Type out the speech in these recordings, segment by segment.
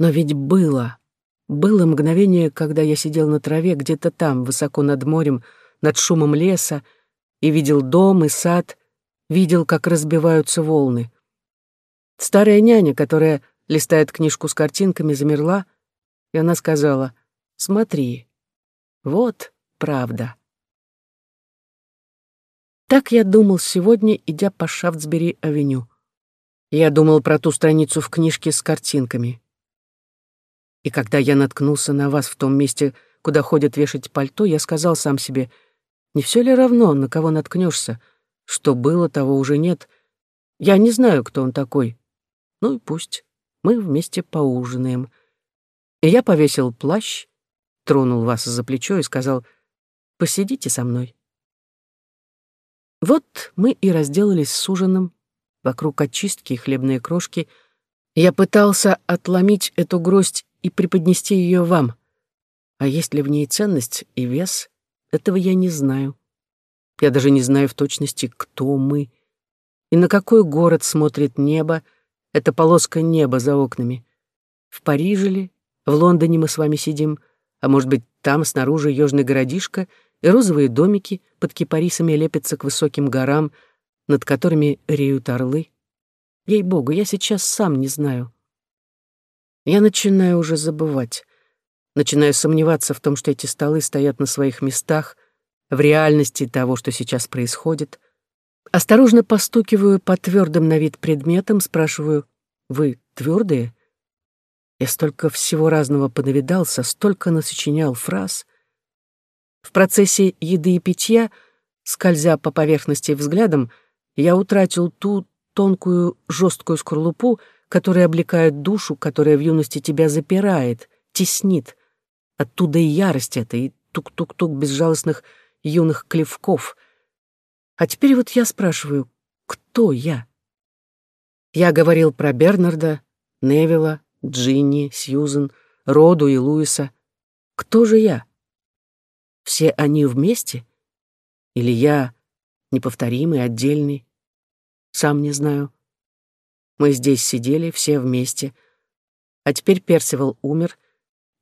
Но ведь было, было мгновение, когда я сидел на траве где-то там, высоко над морем, над шумом леса, и видел дом и сад, видел, как разбиваются волны. Старая няня, которая листает книжку с картинками, замерла, и она сказала, «Смотри, вот правда». Так я думал сегодня, идя по Шафтсбери-авеню. Я думал про ту страницу в книжке с картинками. И когда я наткнулся на вас в том месте, куда ходят вешать пальто, я сказал сам себе, не все ли равно, на кого наткнешься, что было, того уже нет. Я не знаю, кто он такой. Ну и пусть. Мы вместе поужинаем. И я повесил плащ, тронул вас за плечо и сказал, посидите со мной. Вот мы и разделались с ужином, вокруг очистки и хлебные крошки. Я пытался отломить эту гроздь и преподнести ее вам. А есть ли в ней ценность и вес, этого я не знаю. Я даже не знаю в точности, кто мы и на какой город смотрит небо, эта полоска неба за окнами. В Париже ли, в Лондоне мы с вами сидим, а может быть, там снаружи южный городишко — и розовые домики под кипарисами лепятся к высоким горам, над которыми реют орлы. Ей-богу, я сейчас сам не знаю. Я начинаю уже забывать. Начинаю сомневаться в том, что эти столы стоят на своих местах, в реальности того, что сейчас происходит. Осторожно постукиваю по твердым на вид предметам, спрашиваю, «Вы твердые?» Я столько всего разного понавидался, столько насочинял фраз. В процессе еды и питья, скользя по поверхности взглядом, я утратил ту тонкую жесткую скорлупу, которая облекает душу, которая в юности тебя запирает, теснит. Оттуда и ярость эта, и тук-тук-тук безжалостных юных клевков. А теперь вот я спрашиваю, кто я? Я говорил про Бернарда, Невилла, Джинни, Сьюзен, Роду и Луиса. Кто же я? Все они вместе? Или я неповторимый, отдельный? Сам не знаю. Мы здесь сидели все вместе. А теперь Персивал умер,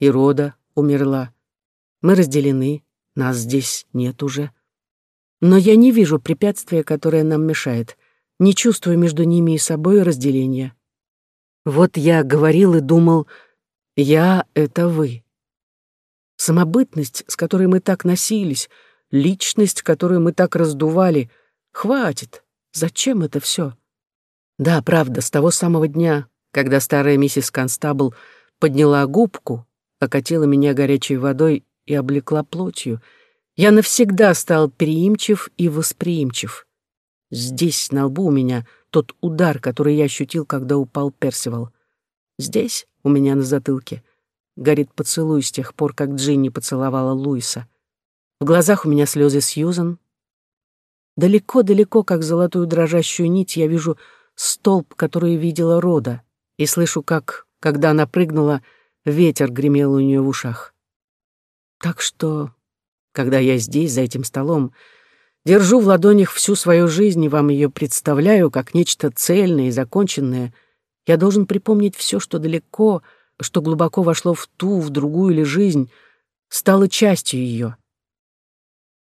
и Рода умерла. Мы разделены, нас здесь нет уже. Но я не вижу препятствия, которое нам мешает, не чувствую между ними и собой разделения. Вот я говорил и думал, я — это вы самобытность, с которой мы так носились, личность, которую мы так раздували. Хватит. Зачем это все? Да, правда, с того самого дня, когда старая миссис Констабл подняла губку, окатила меня горячей водой и облекла плотью, я навсегда стал переимчив и восприимчив. Здесь, на лбу у меня, тот удар, который я ощутил, когда упал Персивал. Здесь, у меня на затылке, горит поцелуй с тех пор, как Джинни поцеловала Луиса. В глазах у меня слезы Сьюзан. Далеко-далеко, как золотую дрожащую нить, я вижу столб, который видела Рода, и слышу, как, когда она прыгнула, ветер гремел у нее в ушах. Так что, когда я здесь, за этим столом, держу в ладонях всю свою жизнь и вам ее представляю как нечто цельное и законченное, я должен припомнить все, что далеко — что глубоко вошло в ту, в другую или жизнь, стало частью ее.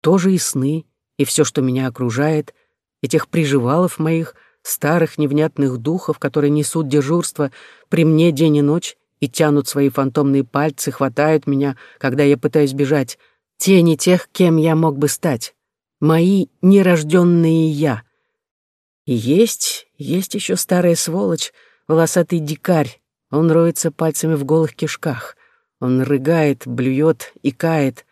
Тоже и сны, и все, что меня окружает, и тех приживалов моих, старых невнятных духов, которые несут дежурство при мне день и ночь и тянут свои фантомные пальцы, хватают меня, когда я пытаюсь бежать, тени тех, кем я мог бы стать, мои нерожденные я. И есть, есть еще старая сволочь, волосатый дикарь, он роется пальцами в голых кишках. Он рыгает, блюет и кает.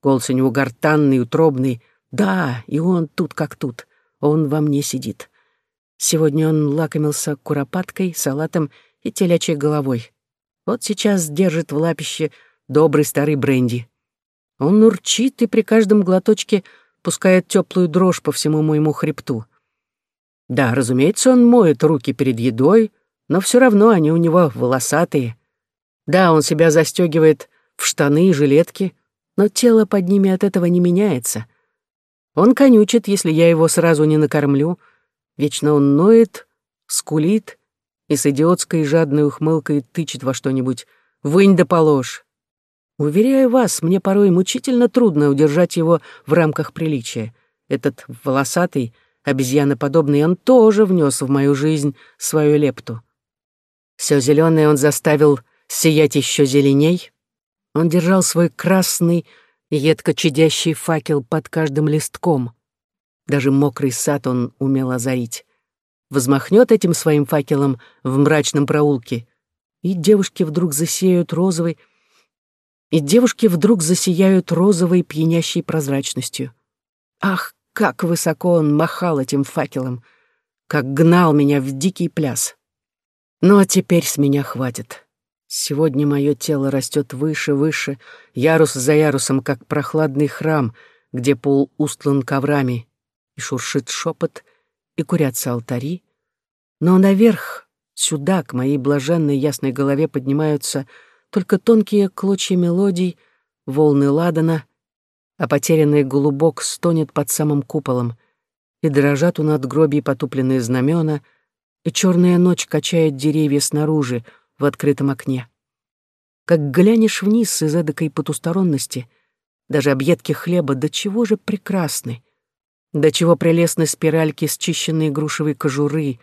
Голос у него гортанный, утробный. Да, и он тут как тут. Он во мне сидит. Сегодня он лакомился куропаткой, салатом и телячьей головой. Вот сейчас держит в лапище добрый старый бренди. Он урчит и при каждом глоточке пускает теплую дрожь по всему моему хребту. Да, разумеется, он моет руки перед едой, но все равно они у него волосатые. Да, он себя застегивает в штаны и жилетки, но тело под ними от этого не меняется. Он конючит, если я его сразу не накормлю. Вечно он ноет, скулит и с идиотской жадной ухмылкой тычет во что-нибудь. «Вынь да положь!» Уверяю вас, мне порой мучительно трудно удержать его в рамках приличия. Этот волосатый, обезьяноподобный, он тоже внес в мою жизнь свою лепту. Все зеленое он заставил сиять еще зеленей. Он держал свой красный, едко чадящий факел под каждым листком. Даже мокрый сад он умел озарить. Взмахнет этим своим факелом в мрачном проулке, и девушки вдруг засеют розовой, и девушки вдруг засияют розовой пьянящей прозрачностью. Ах, как высоко он махал этим факелом, как гнал меня в дикий пляс. Ну а теперь с меня хватит. Сегодня мое тело растет выше, выше, ярус за ярусом, как прохладный храм, где пол устлан коврами, и шуршит шепот, и курятся алтари. Но наверх, сюда, к моей блаженной ясной голове поднимаются только тонкие клочья мелодий, волны ладана, а потерянный голубок стонет под самым куполом, и дрожат у надгробий потупленные знамена — и черная ночь качает деревья снаружи, в открытом окне. Как глянешь вниз из эдакой потусторонности, даже объедки хлеба до чего же прекрасны, до чего прелестны спиральки счищенной грушевой кожуры,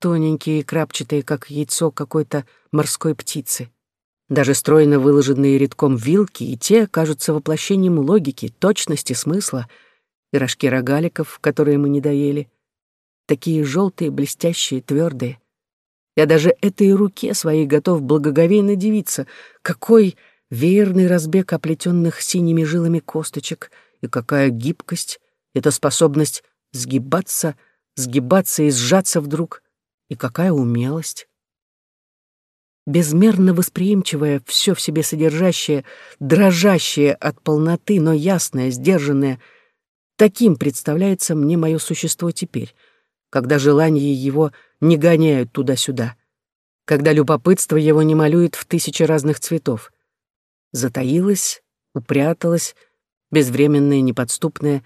тоненькие и крапчатые, как яйцо какой-то морской птицы. Даже стройно выложенные редком вилки и те кажутся воплощением логики, точности, смысла, пирожки рогаликов, которые мы не доели — такие желтые, блестящие, твердые. Я даже этой руке своей готов благоговейно дивиться, какой верный разбег оплетенных синими жилами косточек, и какая гибкость, эта способность сгибаться, сгибаться и сжаться вдруг, и какая умелость. Безмерно восприимчивое, все в себе содержащее, дрожащее от полноты, но ясное, сдержанное, таким представляется мне мое существо теперь — когда желания его не гоняют туда-сюда, когда любопытство его не малюет в тысячи разных цветов. Затаилась, упряталась, безвременная, неподступная,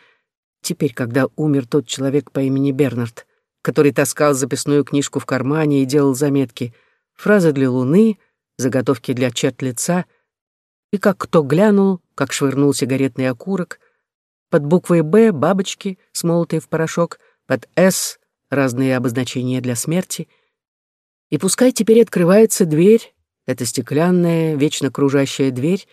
теперь, когда умер тот человек по имени Бернард, который таскал записную книжку в кармане и делал заметки, фразы для луны, заготовки для черт лица, и как кто глянул, как швырнул сигаретный окурок, под буквой «Б» — бабочки, смолотые в порошок, под «С» разные обозначения для смерти. И пускай теперь открывается дверь, эта стеклянная, вечно кружащая дверь,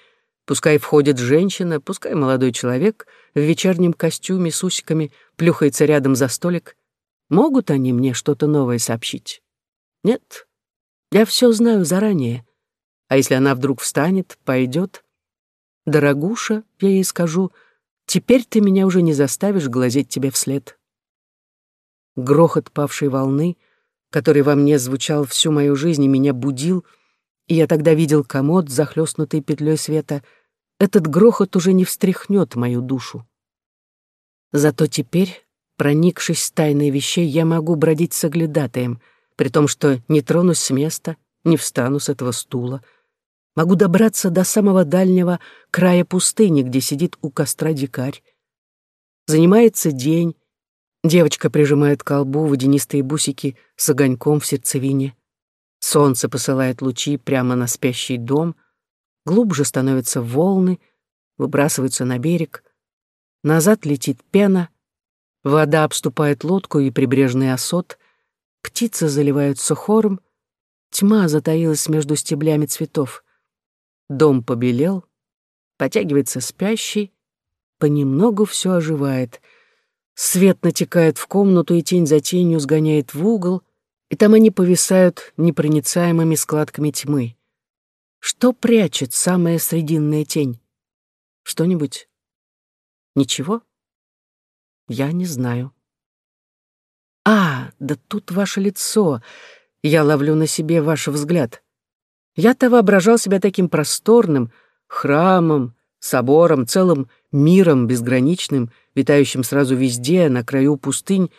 пускай входит женщина, пускай молодой человек в вечернем костюме с усиками плюхается рядом за столик, могут они мне что-то новое сообщить? Нет, я все знаю заранее. А если она вдруг встанет, пойдет, «Дорогуша», я ей скажу, «теперь ты меня уже не заставишь глазеть тебе вслед» грохот павшей волны, который во мне звучал всю мою жизнь и меня будил, и я тогда видел комод, захлестнутый петлей света, этот грохот уже не встряхнет мою душу. Зато теперь, проникшись тайной вещей, я могу бродить с оглядатаем, при том, что не тронусь с места, не встану с этого стула. Могу добраться до самого дальнего края пустыни, где сидит у костра дикарь. Занимается день, Девочка прижимает к колбу водянистые бусики с огоньком в сердцевине. Солнце посылает лучи прямо на спящий дом. Глубже становятся волны, выбрасываются на берег. Назад летит пена. Вода обступает лодку и прибрежный осот. Птицы заливаются хором. Тьма затаилась между стеблями цветов. Дом побелел. Потягивается спящий. Понемногу все оживает — Свет натекает в комнату, и тень за тенью сгоняет в угол, и там они повисают непроницаемыми складками тьмы. Что прячет самая срединная тень? Что-нибудь? Ничего? Я не знаю. А, да тут ваше лицо. Я ловлю на себе ваш взгляд. Я-то воображал себя таким просторным, храмом, собором, целым миром безграничным, витающим сразу везде, на краю пустынь,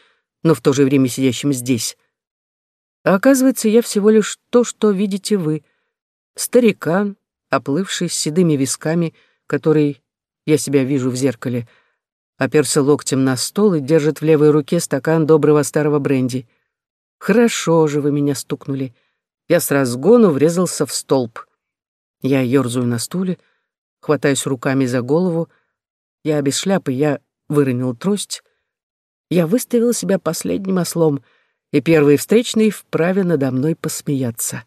но в то же время сидящим здесь. А оказывается, я всего лишь то, что видите вы. Старикан, оплывший с седыми висками, который, я себя вижу в зеркале, оперся локтем на стол и держит в левой руке стакан доброго старого бренди. Хорошо же вы меня стукнули. Я с разгону врезался в столб. Я ерзаю на стуле, хватаюсь руками за голову. Я без шляпы, я выронил трость. Я выставил себя последним ослом, и первый встречный вправе надо мной посмеяться.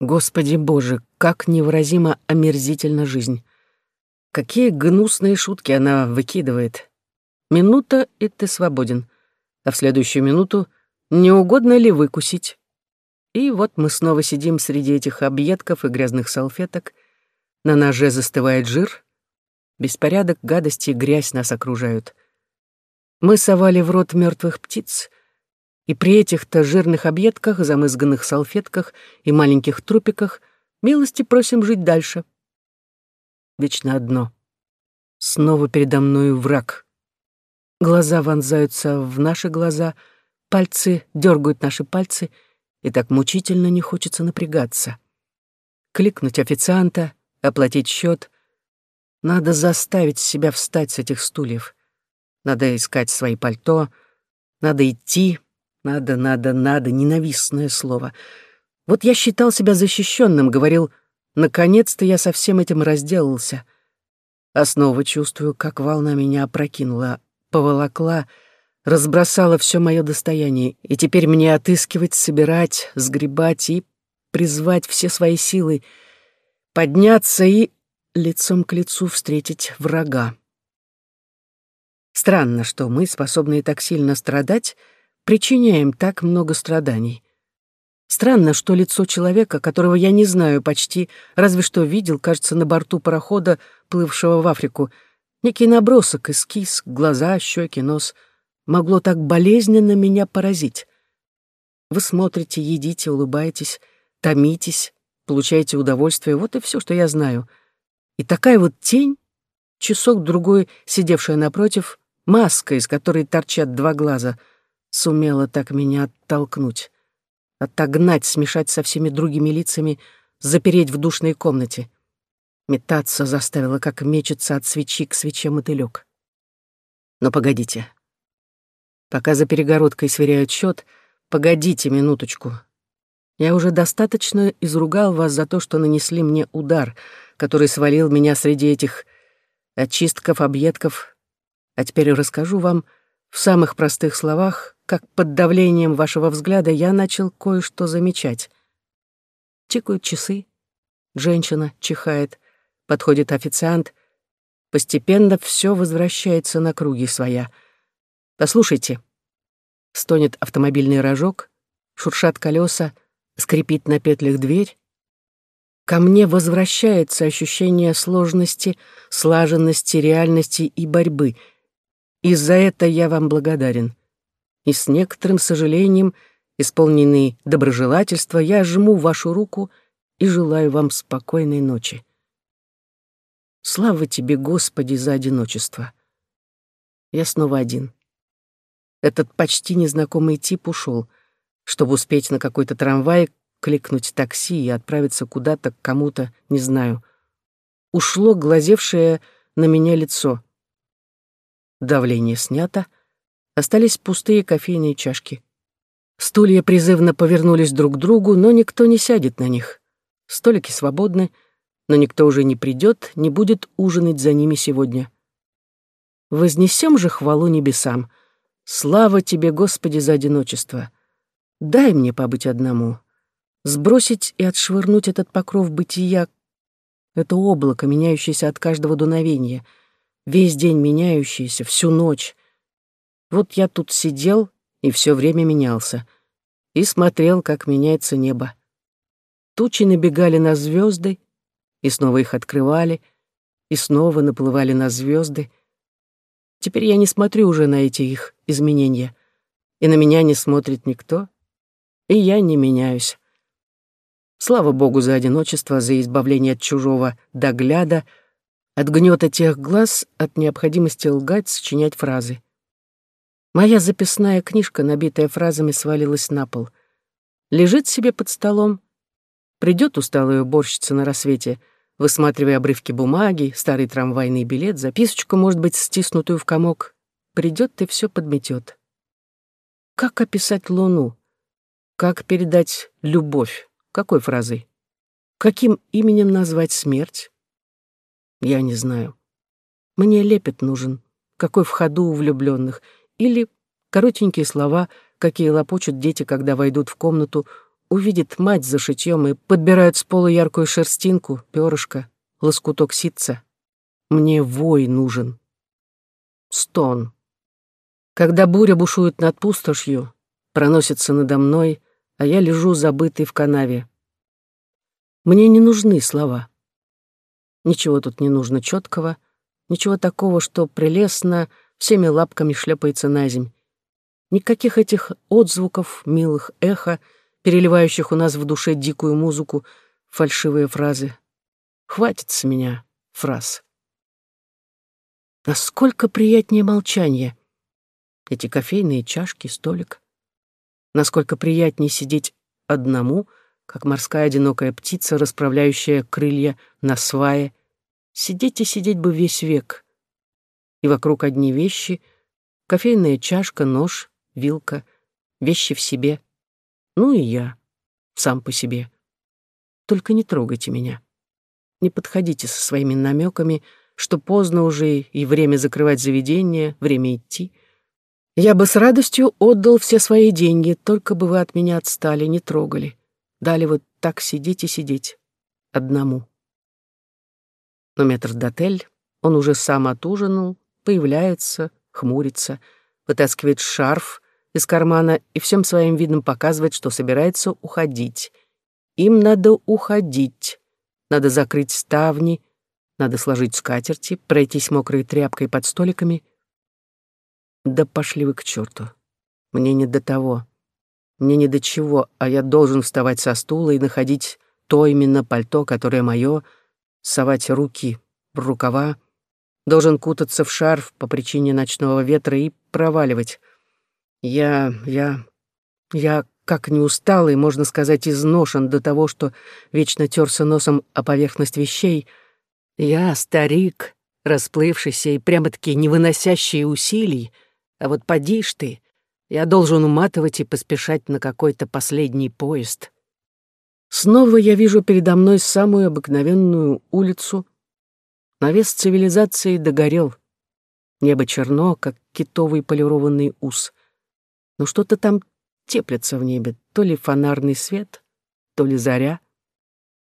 Господи Боже, как невыразимо омерзительна жизнь. Какие гнусные шутки она выкидывает. Минута, и ты свободен. А в следующую минуту не угодно ли выкусить? И вот мы снова сидим среди этих объедков и грязных салфеток. На ноже застывает жир. Беспорядок, гадости грязь нас окружают. Мы совали в рот мертвых птиц, и при этих-то жирных объедках, замызганных салфетках и маленьких трупиках милости просим жить дальше. Вечно одно. Снова передо мною враг. Глаза вонзаются в наши глаза, пальцы дергают наши пальцы — и так мучительно не хочется напрягаться. Кликнуть официанта, оплатить счет. Надо заставить себя встать с этих стульев. Надо искать свои пальто, надо идти, надо, надо, надо, ненавистное слово. Вот я считал себя защищенным, говорил, наконец-то я со всем этим разделался. А снова чувствую, как волна меня опрокинула, поволокла, разбросала все мое достояние, и теперь мне отыскивать, собирать, сгребать и призвать все свои силы, подняться и лицом к лицу встретить врага. Странно, что мы, способные так сильно страдать, причиняем так много страданий. Странно, что лицо человека, которого я не знаю почти, разве что видел, кажется, на борту парохода, плывшего в Африку, некий набросок, эскиз, глаза, щеки, нос — могло так болезненно меня поразить? Вы смотрите, едите, улыбаетесь, томитесь, получаете удовольствие, вот и все, что я знаю. И такая вот тень, часок-другой, сидевшая напротив, маска, из которой торчат два глаза, сумела так меня оттолкнуть, отогнать, смешать со всеми другими лицами, запереть в душной комнате. Метаться заставила, как мечется от свечи к свече мотылёк. Но погодите, Пока за перегородкой сверяют счет, погодите минуточку. Я уже достаточно изругал вас за то, что нанесли мне удар, который свалил меня среди этих очистков, объедков. А теперь расскажу вам в самых простых словах, как под давлением вашего взгляда я начал кое-что замечать. Тикают часы, женщина чихает, подходит официант. Постепенно все возвращается на круги своя — Послушайте. Стонет автомобильный рожок, шуршат колеса, скрипит на петлях дверь. Ко мне возвращается ощущение сложности, слаженности, реальности и борьбы. И за это я вам благодарен. И с некоторым сожалением, исполненный доброжелательства, я жму вашу руку и желаю вам спокойной ночи. Слава тебе, Господи, за одиночество. Я снова один. Этот почти незнакомый тип ушел, чтобы успеть на какой-то трамвай, кликнуть такси и отправиться куда-то к кому-то, не знаю. Ушло глазевшее на меня лицо. Давление снято, остались пустые кофейные чашки. Стулья призывно повернулись друг к другу, но никто не сядет на них. Столики свободны, но никто уже не придет, не будет ужинать за ними сегодня. Вознесем же хвалу небесам — Слава тебе, Господи, за одиночество. Дай мне побыть одному. Сбросить и отшвырнуть этот покров бытия, это облако, меняющееся от каждого дуновения, весь день меняющееся, всю ночь. Вот я тут сидел и все время менялся, и смотрел, как меняется небо. Тучи набегали на звезды, и снова их открывали, и снова наплывали на звезды, Теперь я не смотрю уже на эти их изменения, и на меня не смотрит никто, и я не меняюсь. Слава Богу за одиночество, за избавление от чужого догляда, от гнета тех глаз, от необходимости лгать, сочинять фразы. Моя записная книжка, набитая фразами, свалилась на пол. Лежит себе под столом. Придет усталая уборщица на рассвете — высматривая обрывки бумаги, старый трамвайный билет, записочку, может быть, стиснутую в комок. Придет и все подметет. Как описать луну? Как передать любовь? Какой фразой? Каким именем назвать смерть? Я не знаю. Мне лепет нужен, какой в ходу у влюбленных, или коротенькие слова, какие лопочут дети, когда войдут в комнату, увидят мать за шитьем и подбирают с пола яркую шерстинку, перышко, лоскуток ситца. Мне вой нужен. Стон. Когда буря бушует над пустошью, проносится надо мной, а я лежу забытый в канаве. Мне не нужны слова. Ничего тут не нужно четкого, ничего такого, что прелестно всеми лапками шлепается на земь. Никаких этих отзвуков, милых эхо, переливающих у нас в душе дикую музыку, фальшивые фразы. Хватит с меня фраз. Насколько приятнее молчание. Эти кофейные чашки, столик. Насколько приятнее сидеть одному, как морская одинокая птица, расправляющая крылья на свае. Сидеть и сидеть бы весь век. И вокруг одни вещи — кофейная чашка, нож, вилка, вещи в себе. Ну и я, сам по себе. Только не трогайте меня. Не подходите со своими намеками — что поздно уже и время закрывать заведение, время идти. Я бы с радостью отдал все свои деньги, только бы вы от меня отстали, не трогали. Дали вот так сидеть и сидеть. Одному. Но метрдотель, он уже сам отужинал, появляется, хмурится, вытаскивает шарф из кармана и всем своим видом показывает, что собирается уходить. Им надо уходить. Надо закрыть ставни, надо сложить скатерти, пройтись мокрой тряпкой под столиками. Да пошли вы к черту. Мне не до того. Мне не до чего, а я должен вставать со стула и находить то именно пальто, которое мое, совать руки в рукава, должен кутаться в шарф по причине ночного ветра и проваливать. Я, я, я как не устал и, можно сказать, изношен до того, что вечно терся носом о поверхность вещей — я старик, расплывшийся и прямо-таки не выносящий усилий, а вот поди ж ты, я должен уматывать и поспешать на какой-то последний поезд. Снова я вижу передо мной самую обыкновенную улицу. Навес цивилизации догорел. Небо черно, как китовый полированный ус. Но что-то там теплится в небе, то ли фонарный свет, то ли заря.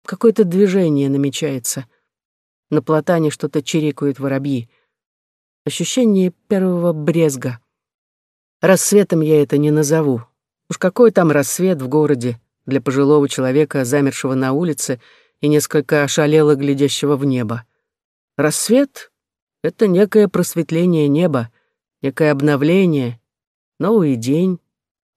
Какое-то движение намечается — на платане что-то чирикают воробьи. Ощущение первого брезга. Рассветом я это не назову. Уж какой там рассвет в городе для пожилого человека, замершего на улице и несколько ошалело глядящего в небо. Рассвет — это некое просветление неба, некое обновление, новый день,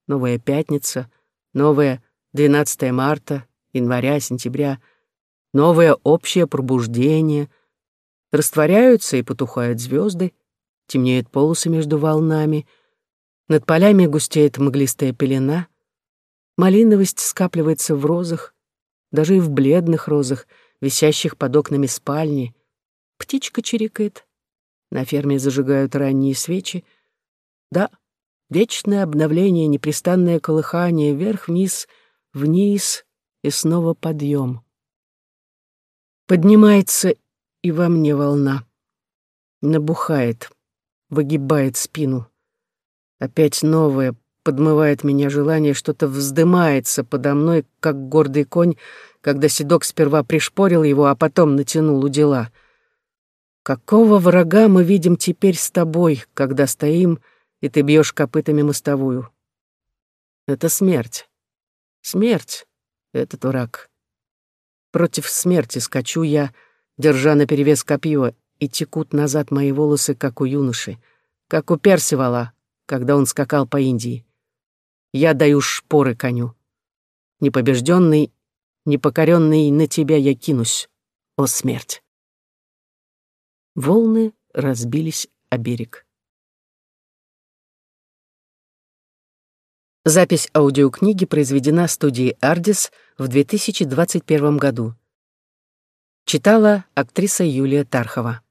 новая пятница, новое 12 марта, января, сентября — новое общее пробуждение. Растворяются и потухают звезды, темнеют полосы между волнами, над полями густеет мглистая пелена, малиновость скапливается в розах, даже и в бледных розах, висящих под окнами спальни. Птичка чирикает, на ферме зажигают ранние свечи. Да, вечное обновление, непрестанное колыхание, вверх-вниз, вниз и снова подъем. Поднимается и во мне волна. Набухает, выгибает спину. Опять новое, подмывает меня желание, что-то вздымается подо мной, как гордый конь, когда седок сперва пришпорил его, а потом натянул у дела. Какого врага мы видим теперь с тобой, когда стоим, и ты бьешь копытами мостовую? Это смерть. Смерть — этот враг. Против смерти скачу я, держа наперевес копье, и текут назад мои волосы, как у юноши, как у Персивала, когда он скакал по Индии. Я даю шпоры коню. Непобежденный, непокоренный на тебя я кинусь, о смерть. Волны разбились о берег. Запись аудиокниги произведена студией «Ардис» в 2021 году. Читала актриса Юлия Тархова.